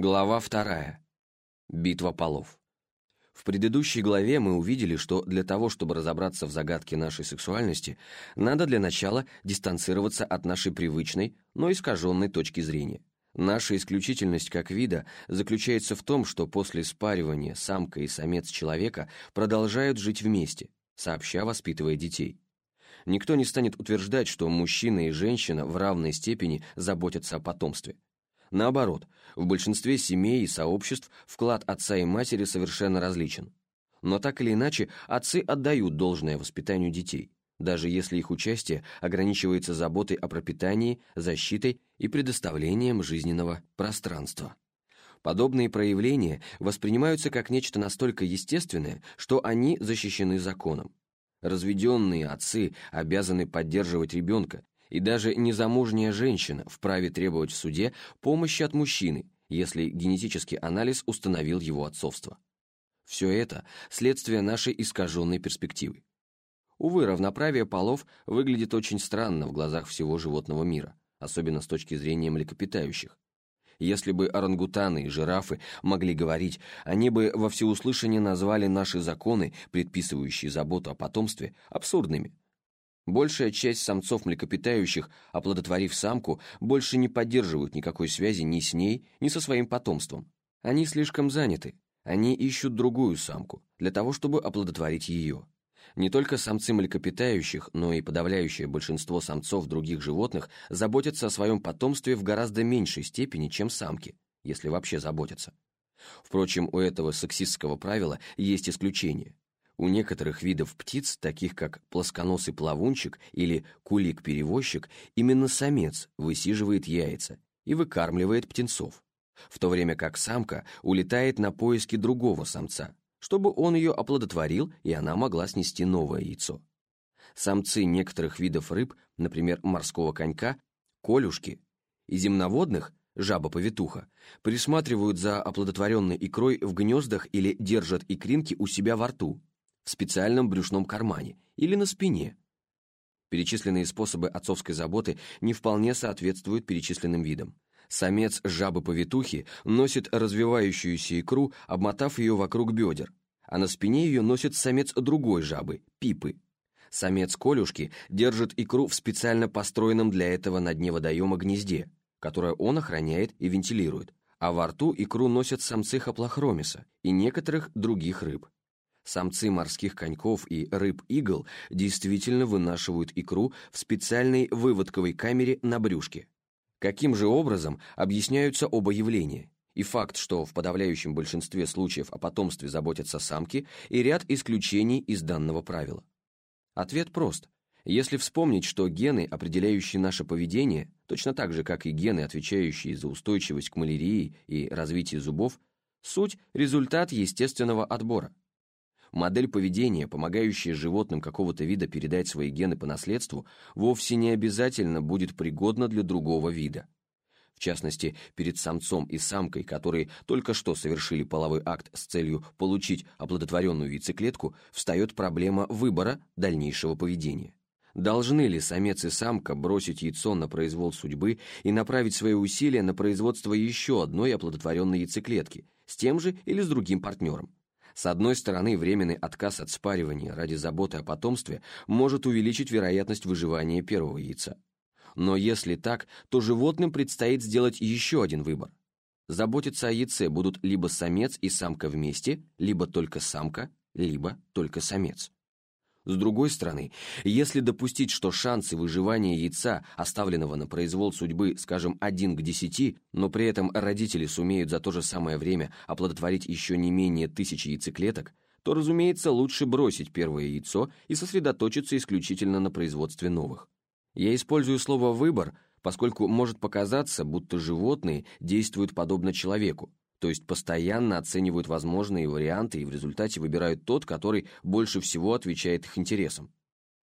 Глава вторая. Битва полов. В предыдущей главе мы увидели, что для того, чтобы разобраться в загадке нашей сексуальности, надо для начала дистанцироваться от нашей привычной, но искаженной точки зрения. Наша исключительность как вида заключается в том, что после спаривания самка и самец человека продолжают жить вместе, сообща воспитывая детей. Никто не станет утверждать, что мужчина и женщина в равной степени заботятся о потомстве – Наоборот, в большинстве семей и сообществ вклад отца и матери совершенно различен. Но так или иначе, отцы отдают должное воспитанию детей, даже если их участие ограничивается заботой о пропитании, защитой и предоставлением жизненного пространства. Подобные проявления воспринимаются как нечто настолько естественное, что они защищены законом. Разведенные отцы обязаны поддерживать ребенка, и даже незамужняя женщина вправе требовать в суде помощи от мужчины, если генетический анализ установил его отцовство. Все это – следствие нашей искаженной перспективы. Увы, равноправие полов выглядит очень странно в глазах всего животного мира, особенно с точки зрения млекопитающих. Если бы орангутаны и жирафы могли говорить, они бы во всеуслышание назвали наши законы, предписывающие заботу о потомстве, абсурдными – Большая часть самцов млекопитающих, оплодотворив самку, больше не поддерживают никакой связи ни с ней, ни со своим потомством. Они слишком заняты. Они ищут другую самку, для того, чтобы оплодотворить ее. Не только самцы млекопитающих, но и подавляющее большинство самцов других животных заботятся о своем потомстве в гораздо меньшей степени, чем самки, если вообще заботятся. Впрочем, у этого сексистского правила есть исключение. У некоторых видов птиц, таких как плосконосый плавунчик или кулик-перевозчик, именно самец высиживает яйца и выкармливает птенцов, в то время как самка улетает на поиски другого самца, чтобы он ее оплодотворил и она могла снести новое яйцо. Самцы некоторых видов рыб, например, морского конька, колюшки, и земноводных, жаба-повитуха, присматривают за оплодотворенной икрой в гнездах или держат икринки у себя во рту, в специальном брюшном кармане или на спине. Перечисленные способы отцовской заботы не вполне соответствуют перечисленным видам. Самец жабы-повитухи носит развивающуюся икру, обмотав ее вокруг бедер, а на спине ее носит самец другой жабы – пипы. Самец колюшки держит икру в специально построенном для этого на дне водоема гнезде, которое он охраняет и вентилирует, а во рту икру носят самцы хаплохромиса и некоторых других рыб. Самцы морских коньков и рыб-игл действительно вынашивают икру в специальной выводковой камере на брюшке. Каким же образом объясняются оба явления? И факт, что в подавляющем большинстве случаев о потомстве заботятся самки, и ряд исключений из данного правила. Ответ прост. Если вспомнить, что гены, определяющие наше поведение, точно так же, как и гены, отвечающие за устойчивость к малярии и развитие зубов, суть – результат естественного отбора. Модель поведения, помогающая животным какого-то вида передать свои гены по наследству, вовсе не обязательно будет пригодна для другого вида. В частности, перед самцом и самкой, которые только что совершили половой акт с целью получить оплодотворенную яйцеклетку, встает проблема выбора дальнейшего поведения. Должны ли самец и самка бросить яйцо на произвол судьбы и направить свои усилия на производство еще одной оплодотворенной яйцеклетки, с тем же или с другим партнером? С одной стороны, временный отказ от спаривания ради заботы о потомстве может увеличить вероятность выживания первого яйца. Но если так, то животным предстоит сделать еще один выбор. Заботиться о яйце будут либо самец и самка вместе, либо только самка, либо только самец. С другой стороны, если допустить, что шансы выживания яйца, оставленного на произвол судьбы, скажем, 1 к 10, но при этом родители сумеют за то же самое время оплодотворить еще не менее тысячи яйцеклеток, то, разумеется, лучше бросить первое яйцо и сосредоточиться исключительно на производстве новых. Я использую слово «выбор», поскольку может показаться, будто животные действуют подобно человеку, то есть постоянно оценивают возможные варианты и в результате выбирают тот, который больше всего отвечает их интересам.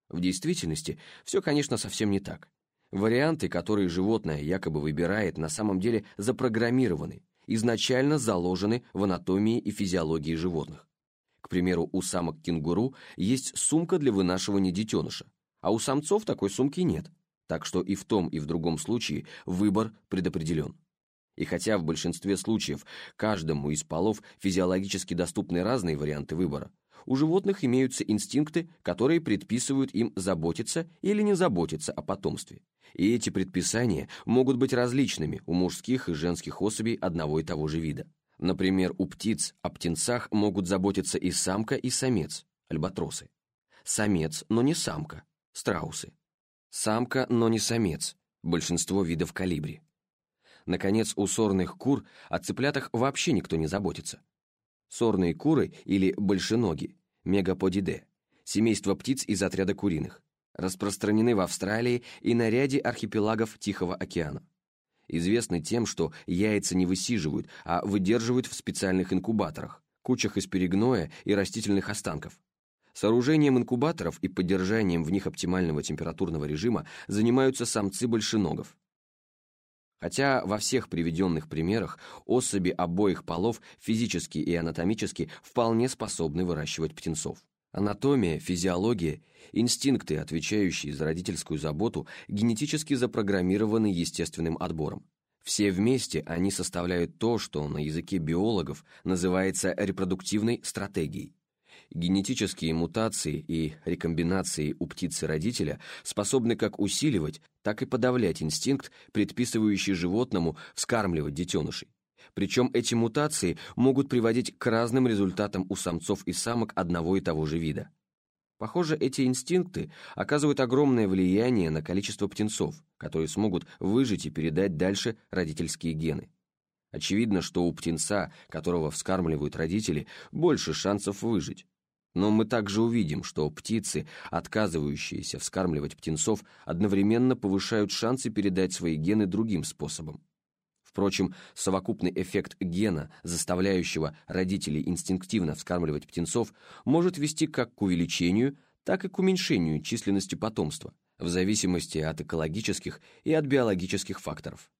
В действительности все, конечно, совсем не так. Варианты, которые животное якобы выбирает, на самом деле запрограммированы, изначально заложены в анатомии и физиологии животных. К примеру, у самок кенгуру есть сумка для вынашивания детеныша, а у самцов такой сумки нет, так что и в том, и в другом случае выбор предопределен. И хотя в большинстве случаев каждому из полов физиологически доступны разные варианты выбора, у животных имеются инстинкты, которые предписывают им заботиться или не заботиться о потомстве. И эти предписания могут быть различными у мужских и женских особей одного и того же вида. Например, у птиц о птенцах могут заботиться и самка, и самец, альбатросы. Самец, но не самка, страусы. Самка, но не самец, большинство видов калибри. Наконец, у сорных кур о цыплятах вообще никто не заботится. Сорные куры или большеноги, мегаподиде, семейство птиц из отряда куриных, распространены в Австралии и на ряде архипелагов Тихого океана. Известны тем, что яйца не высиживают, а выдерживают в специальных инкубаторах, кучах из перегноя и растительных останков. Сооружением инкубаторов и поддержанием в них оптимального температурного режима занимаются самцы большеногов. Хотя во всех приведенных примерах особи обоих полов физически и анатомически вполне способны выращивать птенцов. Анатомия, физиология, инстинкты, отвечающие за родительскую заботу, генетически запрограммированы естественным отбором. Все вместе они составляют то, что на языке биологов называется репродуктивной стратегией. Генетические мутации и рекомбинации у птицы-родителя способны как усиливать, так и подавлять инстинкт, предписывающий животному вскармливать детенышей. Причем эти мутации могут приводить к разным результатам у самцов и самок одного и того же вида. Похоже, эти инстинкты оказывают огромное влияние на количество птенцов, которые смогут выжить и передать дальше родительские гены. Очевидно, что у птенца, которого вскармливают родители, больше шансов выжить. Но мы также увидим, что птицы, отказывающиеся вскармливать птенцов, одновременно повышают шансы передать свои гены другим способом. Впрочем, совокупный эффект гена, заставляющего родителей инстинктивно вскармливать птенцов, может вести как к увеличению, так и к уменьшению численности потомства, в зависимости от экологических и от биологических факторов.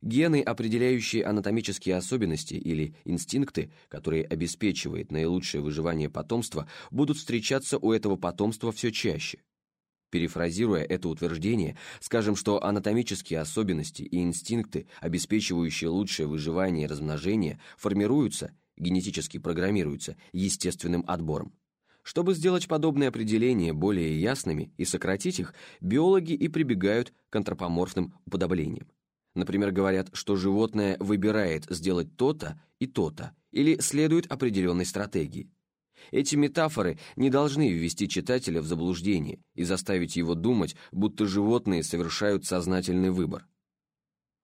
Гены, определяющие анатомические особенности или инстинкты, которые обеспечивают наилучшее выживание потомства, будут встречаться у этого потомства все чаще. Перефразируя это утверждение, скажем, что анатомические особенности и инстинкты, обеспечивающие лучшее выживание и размножение, формируются, генетически программируются, естественным отбором. Чтобы сделать подобные определения более ясными и сократить их, биологи и прибегают к антропоморфным уподоблениям. Например, говорят, что животное выбирает сделать то-то и то-то, или следует определенной стратегии. Эти метафоры не должны ввести читателя в заблуждение и заставить его думать, будто животные совершают сознательный выбор.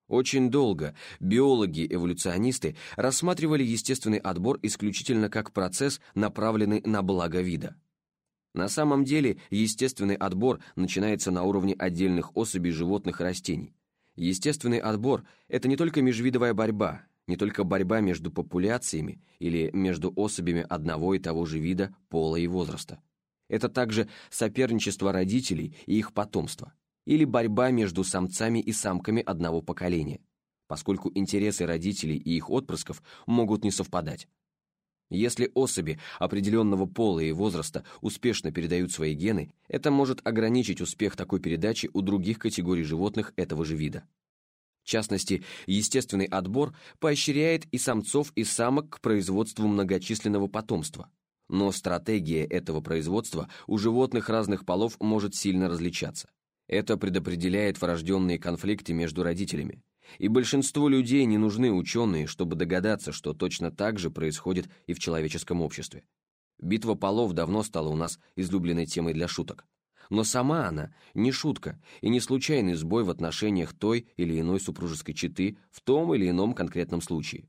Очень долго биологи-эволюционисты рассматривали естественный отбор исключительно как процесс, направленный на благо вида. На самом деле естественный отбор начинается на уровне отдельных особей животных и растений. Естественный отбор – это не только межвидовая борьба, не только борьба между популяциями или между особями одного и того же вида, пола и возраста. Это также соперничество родителей и их потомства, или борьба между самцами и самками одного поколения, поскольку интересы родителей и их отпрысков могут не совпадать. Если особи определенного пола и возраста успешно передают свои гены, это может ограничить успех такой передачи у других категорий животных этого же вида. В частности, естественный отбор поощряет и самцов, и самок к производству многочисленного потомства. Но стратегия этого производства у животных разных полов может сильно различаться. Это предопределяет врожденные конфликты между родителями. И большинству людей не нужны ученые, чтобы догадаться, что точно так же происходит и в человеческом обществе. Битва полов давно стала у нас излюбленной темой для шуток. Но сама она не шутка и не случайный сбой в отношениях той или иной супружеской четы в том или ином конкретном случае.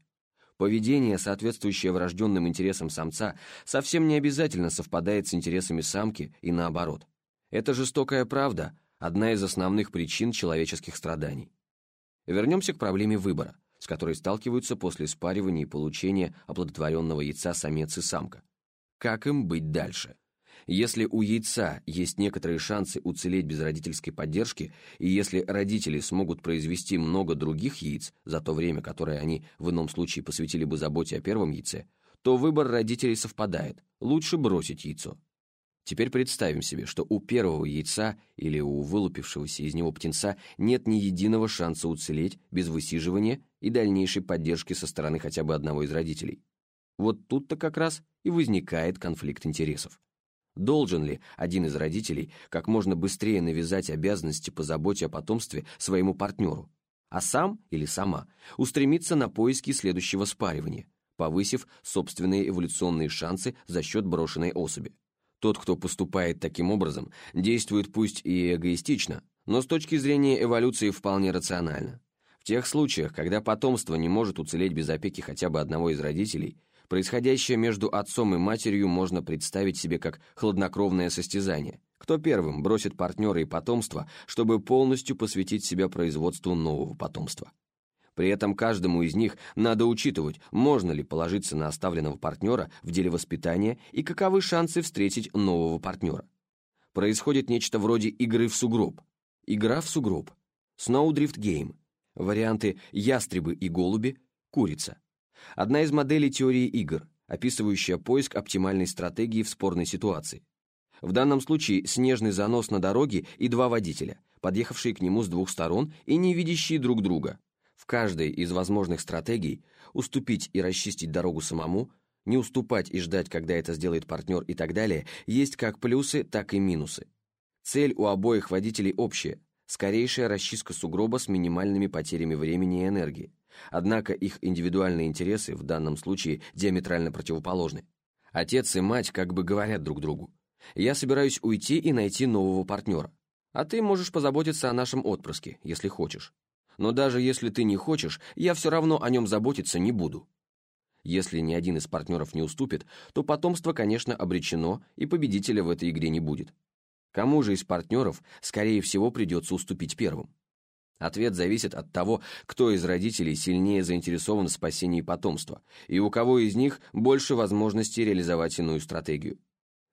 Поведение, соответствующее врожденным интересам самца, совсем не обязательно совпадает с интересами самки и наоборот. Это жестокая правда, одна из основных причин человеческих страданий. Вернемся к проблеме выбора, с которой сталкиваются после спаривания и получения оплодотворенного яйца самец и самка. Как им быть дальше? Если у яйца есть некоторые шансы уцелеть без родительской поддержки, и если родители смогут произвести много других яиц за то время, которое они в ином случае посвятили бы заботе о первом яйце, то выбор родителей совпадает, лучше бросить яйцо. Теперь представим себе, что у первого яйца или у вылупившегося из него птенца нет ни единого шанса уцелеть без высиживания и дальнейшей поддержки со стороны хотя бы одного из родителей. Вот тут-то как раз и возникает конфликт интересов. Должен ли один из родителей как можно быстрее навязать обязанности по заботе о потомстве своему партнеру, а сам или сама устремиться на поиски следующего спаривания, повысив собственные эволюционные шансы за счет брошенной особи? Тот, кто поступает таким образом, действует пусть и эгоистично, но с точки зрения эволюции вполне рационально. В тех случаях, когда потомство не может уцелеть без опеки хотя бы одного из родителей, происходящее между отцом и матерью можно представить себе как хладнокровное состязание. Кто первым бросит партнера и потомство, чтобы полностью посвятить себя производству нового потомства? При этом каждому из них надо учитывать, можно ли положиться на оставленного партнера в деле воспитания и каковы шансы встретить нового партнера. Происходит нечто вроде игры в сугроб. Игра в сугроб. Snowdrift Game. Варианты «ястребы и голуби», «курица». Одна из моделей теории игр, описывающая поиск оптимальной стратегии в спорной ситуации. В данном случае снежный занос на дороге и два водителя, подъехавшие к нему с двух сторон и не видящие друг друга, в каждой из возможных стратегий уступить и расчистить дорогу самому, не уступать и ждать, когда это сделает партнер и так далее, есть как плюсы, так и минусы. Цель у обоих водителей общая – скорейшая расчистка сугроба с минимальными потерями времени и энергии. Однако их индивидуальные интересы в данном случае диаметрально противоположны. Отец и мать как бы говорят друг другу. «Я собираюсь уйти и найти нового партнера. А ты можешь позаботиться о нашем отпрыске, если хочешь. Но даже если ты не хочешь, я все равно о нем заботиться не буду. Если ни один из партнеров не уступит, то потомство, конечно, обречено, и победителя в этой игре не будет. Кому же из партнеров, скорее всего, придется уступить первым? Ответ зависит от того, кто из родителей сильнее заинтересован в спасении потомства, и у кого из них больше возможностей реализовать иную стратегию.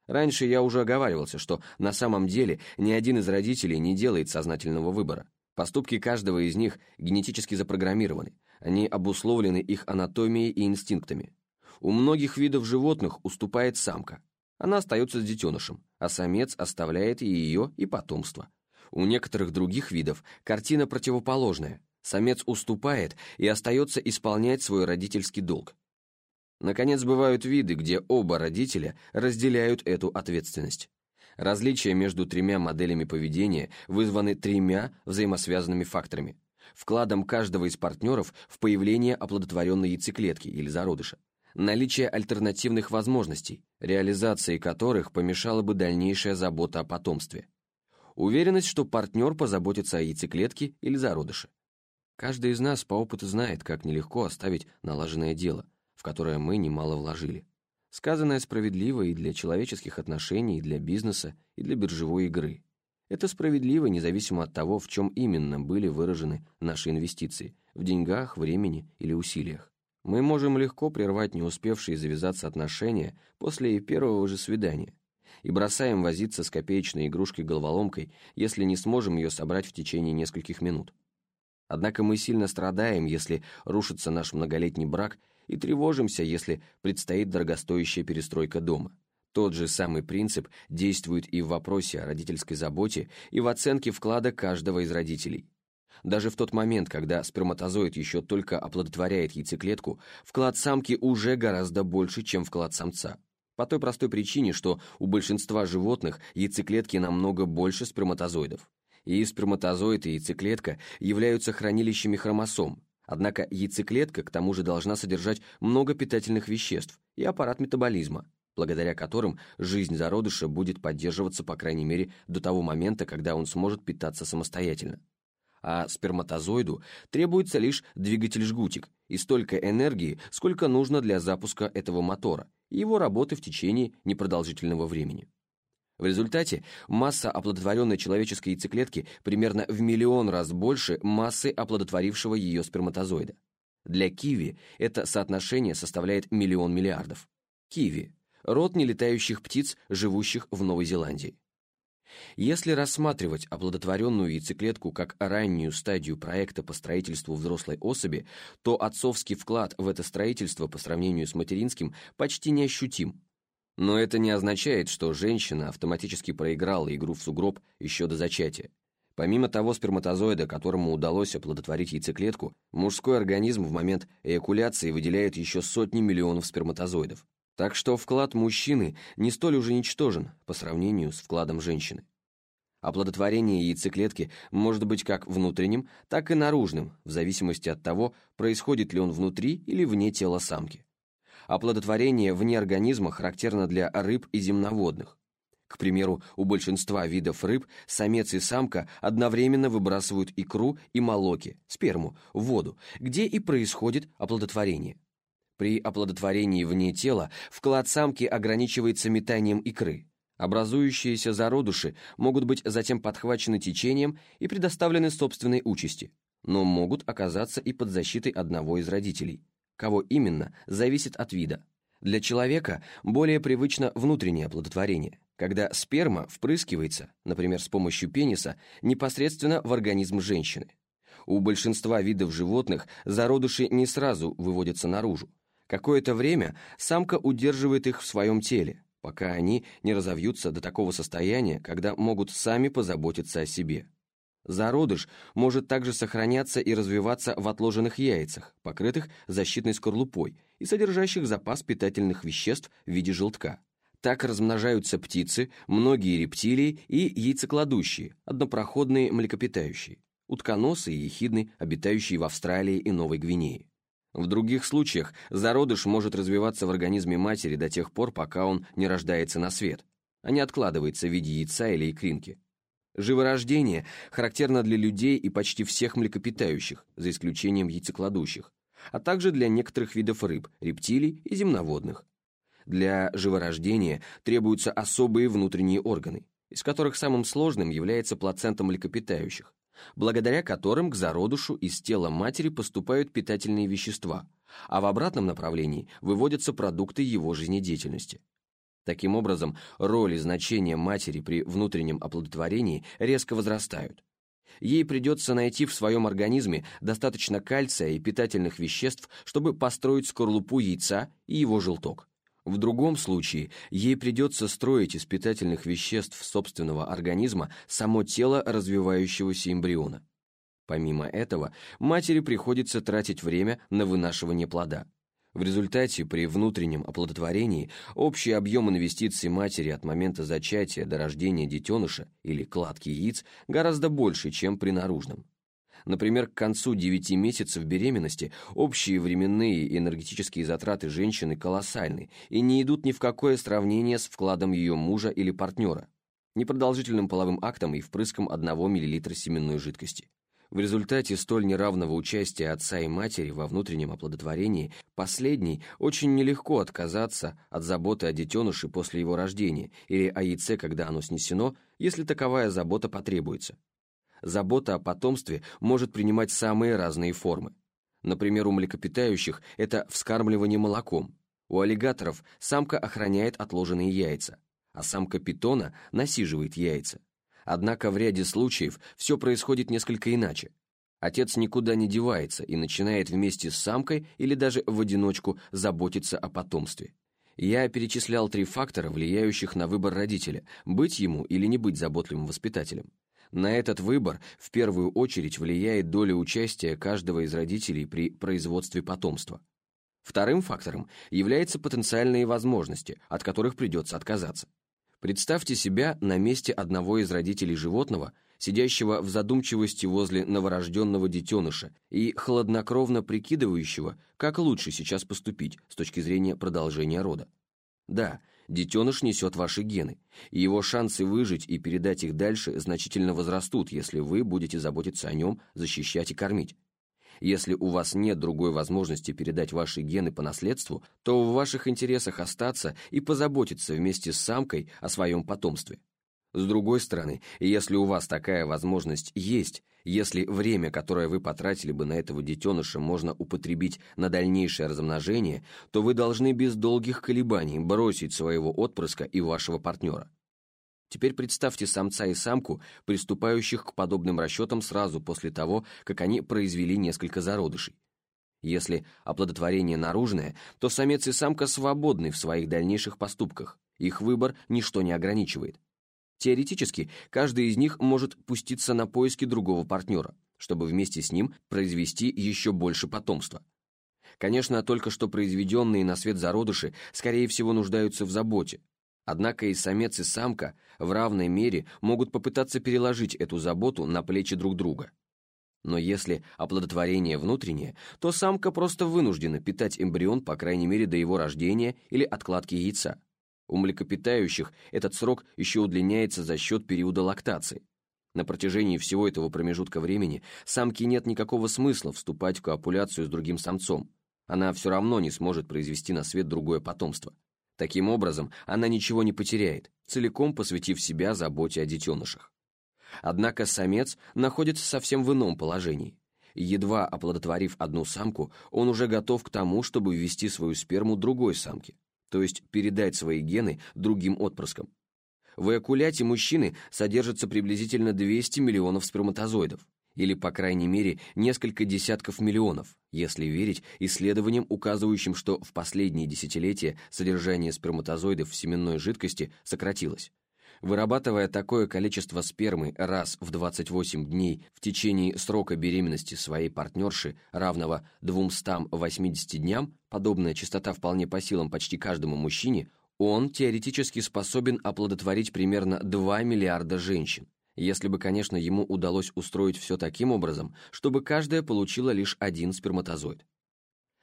Раньше я уже оговаривался, что на самом деле ни один из родителей не делает сознательного выбора. Поступки каждого из них генетически запрограммированы, они обусловлены их анатомией и инстинктами. У многих видов животных уступает самка. Она остается с детенышем, а самец оставляет и ее, и потомство. У некоторых других видов картина противоположная. Самец уступает и остается исполнять свой родительский долг. Наконец, бывают виды, где оба родителя разделяют эту ответственность. Различия между тремя моделями поведения вызваны тремя взаимосвязанными факторами. Вкладом каждого из партнеров в появление оплодотворенной яйцеклетки или зародыша. Наличие альтернативных возможностей, реализации которых помешала бы дальнейшая забота о потомстве. Уверенность, что партнер позаботится о яйцеклетке или зародыше. Каждый из нас по опыту знает, как нелегко оставить налаженное дело, в которое мы немало вложили. Сказанное справедливо и для человеческих отношений, и для бизнеса, и для биржевой игры. Это справедливо, независимо от того, в чем именно были выражены наши инвестиции – в деньгах, времени или усилиях. Мы можем легко прервать не успевшие завязаться отношения после первого же свидания и бросаем возиться с копеечной игрушкой-головоломкой, если не сможем ее собрать в течение нескольких минут. Однако мы сильно страдаем, если рушится наш многолетний брак – и тревожимся, если предстоит дорогостоящая перестройка дома. Тот же самый принцип действует и в вопросе о родительской заботе, и в оценке вклада каждого из родителей. Даже в тот момент, когда сперматозоид еще только оплодотворяет яйцеклетку, вклад самки уже гораздо больше, чем вклад самца. По той простой причине, что у большинства животных яйцеклетки намного больше сперматозоидов. И сперматозоид и яйцеклетка являются хранилищами хромосом, Однако яйцеклетка к тому же должна содержать много питательных веществ и аппарат метаболизма, благодаря которым жизнь зародыша будет поддерживаться по крайней мере до того момента, когда он сможет питаться самостоятельно. А сперматозоиду требуется лишь двигатель-жгутик и столько энергии, сколько нужно для запуска этого мотора и его работы в течение непродолжительного времени. В результате масса оплодотворенной человеческой яйцеклетки примерно в миллион раз больше массы оплодотворившего ее сперматозоида. Для киви это соотношение составляет миллион миллиардов. Киви – род нелетающих птиц, живущих в Новой Зеландии. Если рассматривать оплодотворенную яйцеклетку как раннюю стадию проекта по строительству взрослой особи, то отцовский вклад в это строительство по сравнению с материнским почти неощутим. Но это не означает, что женщина автоматически проиграла игру в сугроб еще до зачатия. Помимо того сперматозоида, которому удалось оплодотворить яйцеклетку, мужской организм в момент эякуляции выделяет еще сотни миллионов сперматозоидов. Так что вклад мужчины не столь уже ничтожен по сравнению с вкладом женщины. Оплодотворение яйцеклетки может быть как внутренним, так и наружным, в зависимости от того, происходит ли он внутри или вне тела самки. Оплодотворение вне организма характерно для рыб и земноводных. К примеру, у большинства видов рыб самец и самка одновременно выбрасывают икру и молоки, сперму, в воду, где и происходит оплодотворение. При оплодотворении вне тела вклад самки ограничивается метанием икры. Образующиеся зародыши могут быть затем подхвачены течением и предоставлены собственной участи, но могут оказаться и под защитой одного из родителей. Кого именно, зависит от вида. Для человека более привычно внутреннее оплодотворение, когда сперма впрыскивается, например, с помощью пениса, непосредственно в организм женщины. У большинства видов животных зародыши не сразу выводятся наружу. Какое-то время самка удерживает их в своем теле, пока они не разовьются до такого состояния, когда могут сами позаботиться о себе. Зародыш может также сохраняться и развиваться в отложенных яйцах, покрытых защитной скорлупой и содержащих запас питательных веществ в виде желтка. Так размножаются птицы, многие рептилии и яйцекладущие, однопроходные млекопитающие, утконосы и ехидны, обитающие в Австралии и Новой Гвинее. В других случаях зародыш может развиваться в организме матери до тех пор, пока он не рождается на свет, а не откладывается в виде яйца или икринки. Живорождение характерно для людей и почти всех млекопитающих, за исключением яйцекладущих, а также для некоторых видов рыб, рептилий и земноводных. Для живорождения требуются особые внутренние органы, из которых самым сложным является плацента млекопитающих, благодаря которым к зародышу из тела матери поступают питательные вещества, а в обратном направлении выводятся продукты его жизнедеятельности. Таким образом, роль и значение матери при внутреннем оплодотворении резко возрастают. Ей придется найти в своем организме достаточно кальция и питательных веществ, чтобы построить скорлупу яйца и его желток. В другом случае ей придется строить из питательных веществ собственного организма само тело развивающегося эмбриона. Помимо этого, матери приходится тратить время на вынашивание плода. В результате при внутреннем оплодотворении общий объем инвестиций матери от момента зачатия до рождения детеныша или кладки яиц гораздо больше, чем при наружном. Например, к концу 9 месяцев беременности общие временные и энергетические затраты женщины колоссальны и не идут ни в какое сравнение с вкладом ее мужа или партнера, непродолжительным половым актом и впрыском 1 мл семенной жидкости. В результате столь неравного участия отца и матери во внутреннем оплодотворении последней очень нелегко отказаться от заботы о детеныше после его рождения или о яйце, когда оно снесено, если таковая забота потребуется. Забота о потомстве может принимать самые разные формы. Например, у млекопитающих это вскармливание молоком. У аллигаторов самка охраняет отложенные яйца, а самка питона насиживает яйца. Однако в ряде случаев все происходит несколько иначе. Отец никуда не девается и начинает вместе с самкой или даже в одиночку заботиться о потомстве. Я перечислял три фактора, влияющих на выбор родителя, быть ему или не быть заботливым воспитателем. На этот выбор в первую очередь влияет доля участия каждого из родителей при производстве потомства. Вторым фактором являются потенциальные возможности, от которых придется отказаться. Представьте себя на месте одного из родителей животного, сидящего в задумчивости возле новорожденного детеныша и хладнокровно прикидывающего, как лучше сейчас поступить с точки зрения продолжения рода. Да, детеныш несет ваши гены, и его шансы выжить и передать их дальше значительно возрастут, если вы будете заботиться о нем, защищать и кормить. Если у вас нет другой возможности передать ваши гены по наследству, то в ваших интересах остаться и позаботиться вместе с самкой о своем потомстве. С другой стороны, если у вас такая возможность есть, если время, которое вы потратили бы на этого детеныша, можно употребить на дальнейшее размножение, то вы должны без долгих колебаний бросить своего отпрыска и вашего партнера. Теперь представьте самца и самку, приступающих к подобным расчетам сразу после того, как они произвели несколько зародышей. Если оплодотворение наружное, то самец и самка свободны в своих дальнейших поступках, Их выбор ничто не ограничивает. Теоретически, каждый из них может пуститься на поиски другого партнера, чтобы вместе с ним произвести еще больше потомства. Конечно, только что произведенные на свет зародыши, скорее всего, нуждаются в заботе. Однако и самец, и самка в равной мере могут попытаться переложить эту заботу на плечи друг друга. Но если оплодотворение внутреннее, то самка просто вынуждена питать эмбрион, по крайней мере, до его рождения или откладки яйца. У млекопитающих этот срок еще удлиняется за счет периода лактации. На протяжении всего этого промежутка времени самке нет никакого смысла вступать в коапуляцию с другим самцом. Она все равно не сможет произвести на свет другое потомство. Таким образом, она ничего не потеряет, целиком посвятив себя заботе о детенышах. Однако самец находится совсем в ином положении. Едва оплодотворив одну самку, он уже готов к тому, чтобы ввести свою сперму другой самке то есть передать свои гены другим отпрыскам. В эякуляте мужчины содержится приблизительно 200 миллионов сперматозоидов, или, по крайней мере, несколько десятков миллионов, если верить исследованиям, указывающим, что в последние десятилетия содержание сперматозоидов в семенной жидкости сократилось. Вырабатывая такое количество спермы раз в 28 дней в течение срока беременности своей партнерши, равного 280 дням, подобная частота вполне по силам почти каждому мужчине, он теоретически способен оплодотворить примерно 2 миллиарда женщин, если бы, конечно, ему удалось устроить все таким образом, чтобы каждая получила лишь один сперматозоид.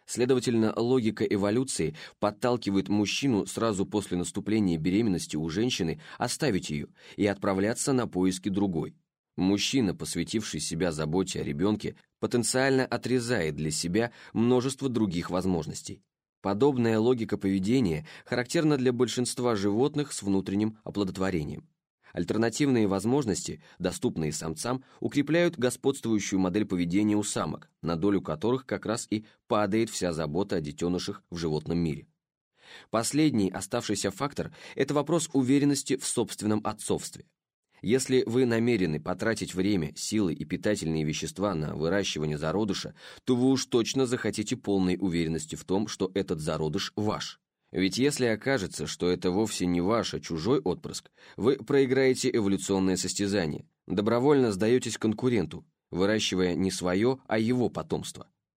Следовательно, логика эволюции подталкивает мужчину сразу после наступления беременности у женщины оставить ее и отправляться на поиски другой. Мужчина, посвятивший себя заботе о ребенке, потенциально отрезает для себя множество других возможностей. Подобная логика поведения характерна для большинства животных с внутренним оплодотворением. Альтернативные возможности, доступные самцам, укрепляют господствующую модель поведения у самок, на долю которых как раз и падает вся забота о детенышах в животном мире. Последний оставшийся фактор – это вопрос уверенности в собственном отцовстве. Если вы намерены потратить время, силы и питательные вещества на выращивание зародыша, то вы уж точно захотите полной уверенности в том, что этот зародыш ваш. Ведь если окажется, что это вовсе не ваш, а чужой отпрыск, вы проиграете эволюционное состязание, добровольно сдаетесь конкуренту, выращивая не свое, а его потомство –